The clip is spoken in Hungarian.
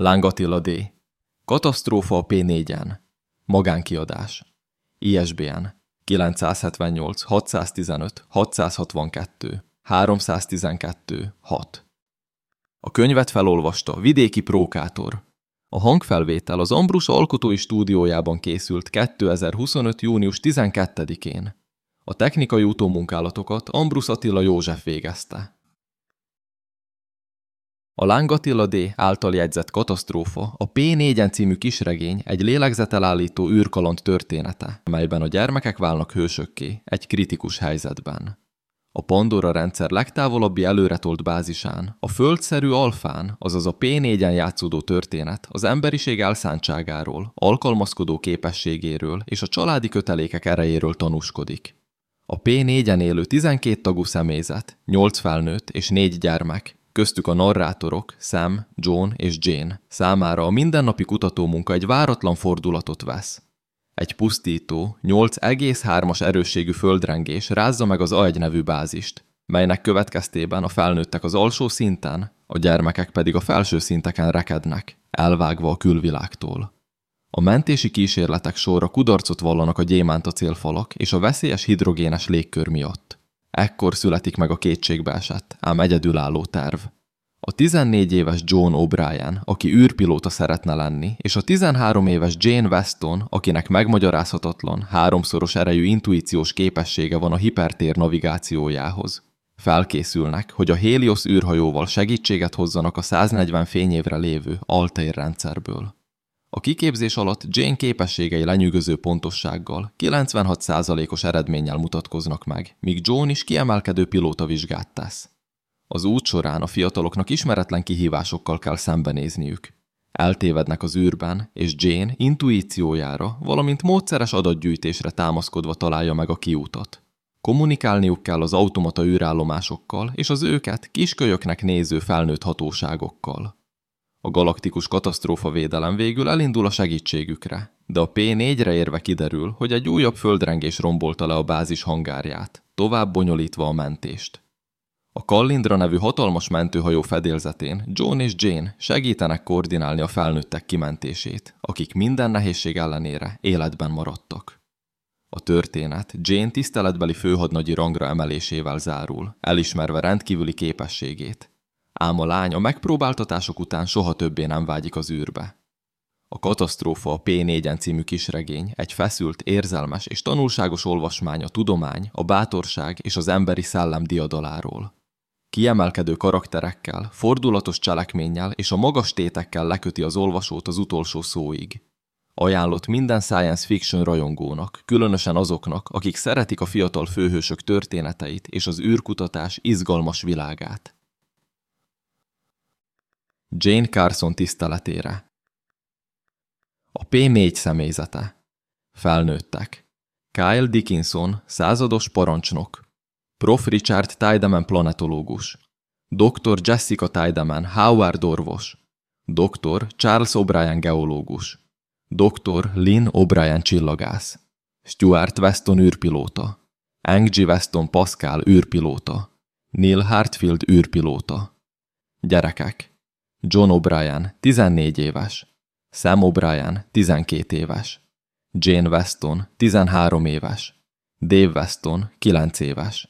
Láng Attila D. Katasztrófa a P4-en. Magánkiadás. ISBN 978 615 662 312 6 A könyvet felolvasta Vidéki Prókátor. A hangfelvétel az Ambrus alkotói stúdiójában készült 2025. június 12-én. A technikai utómunkálatokat Ambrus Attila József végezte. A Lángatilla D. által jegyzett katasztrófa a P4-en című kisregény egy lélegzetelállító űrkaland története, melyben a gyermekek válnak hősökké egy kritikus helyzetben. A Pandora rendszer legtávolabbi előretolt bázisán, a földszerű alfán, azaz a P4-en játszódó történet az emberiség elszántságáról, alkalmazkodó képességéről és a családi kötelékek erejéről tanúskodik. A P4-en élő 12 tagú személyzet, 8 felnőtt és 4 gyermek köztük a narrátorok, Sam, John és Jane számára a mindennapi kutatómunka egy váratlan fordulatot vesz. Egy pusztító, 8,3-as erősségű földrengés rázza meg az A1 nevű bázist, melynek következtében a felnőttek az alsó szinten, a gyermekek pedig a felső szinteken rekednek, elvágva a külvilágtól. A mentési kísérletek sorra kudarcot vallanak a gyémánt célfalak és a veszélyes hidrogénes légkör miatt. Ekkor születik meg a kétségbeesett, ám egyedülálló terv. A 14 éves John O'Brien, aki űrpilóta szeretne lenni, és a 13 éves Jane Weston, akinek megmagyarázhatatlan, háromszoros erejű intuíciós képessége van a hipertér navigációjához. Felkészülnek, hogy a Helios űrhajóval segítséget hozzanak a 140 fényévre lévő Altair rendszerből. A kiképzés alatt Jane képességei lenyűgöző pontossággal, 96%-os eredménnyel mutatkoznak meg, míg John is kiemelkedő pilóta vizsgát tesz. Az út során a fiataloknak ismeretlen kihívásokkal kell szembenézniük. Eltévednek az űrben, és Jane intuíciójára, valamint módszeres adatgyűjtésre támaszkodva találja meg a kiútat. Kommunikálniuk kell az automata űrállomásokkal és az őket kiskölyöknek néző felnőtt hatóságokkal. A galaktikus katasztrófa védelem végül elindul a segítségükre, de a P4-re érve kiderül, hogy egy újabb földrengés rombolta le a bázis hangárját, tovább bonyolítva a mentést. A Kallindra nevű hatalmas mentőhajó fedélzetén John és Jane segítenek koordinálni a felnőttek kimentését, akik minden nehézség ellenére életben maradtak. A történet Jane tiszteletbeli főhadnagyi rangra emelésével zárul, elismerve rendkívüli képességét, ám a lány a megpróbáltatások után soha többé nem vágyik az űrbe. A Katasztrófa a P4-en című kisregény egy feszült, érzelmes és tanulságos olvasmány a tudomány, a bátorság és az emberi szellem diadaláról. Kiemelkedő karakterekkel, fordulatos cselekménnyel és a magas tétekkel leköti az olvasót az utolsó szóig. Ajánlott minden science fiction rajongónak, különösen azoknak, akik szeretik a fiatal főhősök történeteit és az űrkutatás izgalmas világát. Jane Carson tiszteletére. A P4 személyzete. Felnőttek. Kyle Dickinson, százados parancsnok. Prof. Richard Tiedemann planetológus. Dr. Jessica Tiedemann, Howard orvos. Dr. Charles O'Brien geológus. Dr. Lynn O'Brien csillagász. Stuart Weston űrpilóta. Angie Weston Pascal űrpilóta. Neil Hartfield űrpilóta. Gyerekek. John O'Brien, 14 éves. Sam O'Brien, 12 éves. Jane Weston, 13 éves. Dave Weston, 9 éves.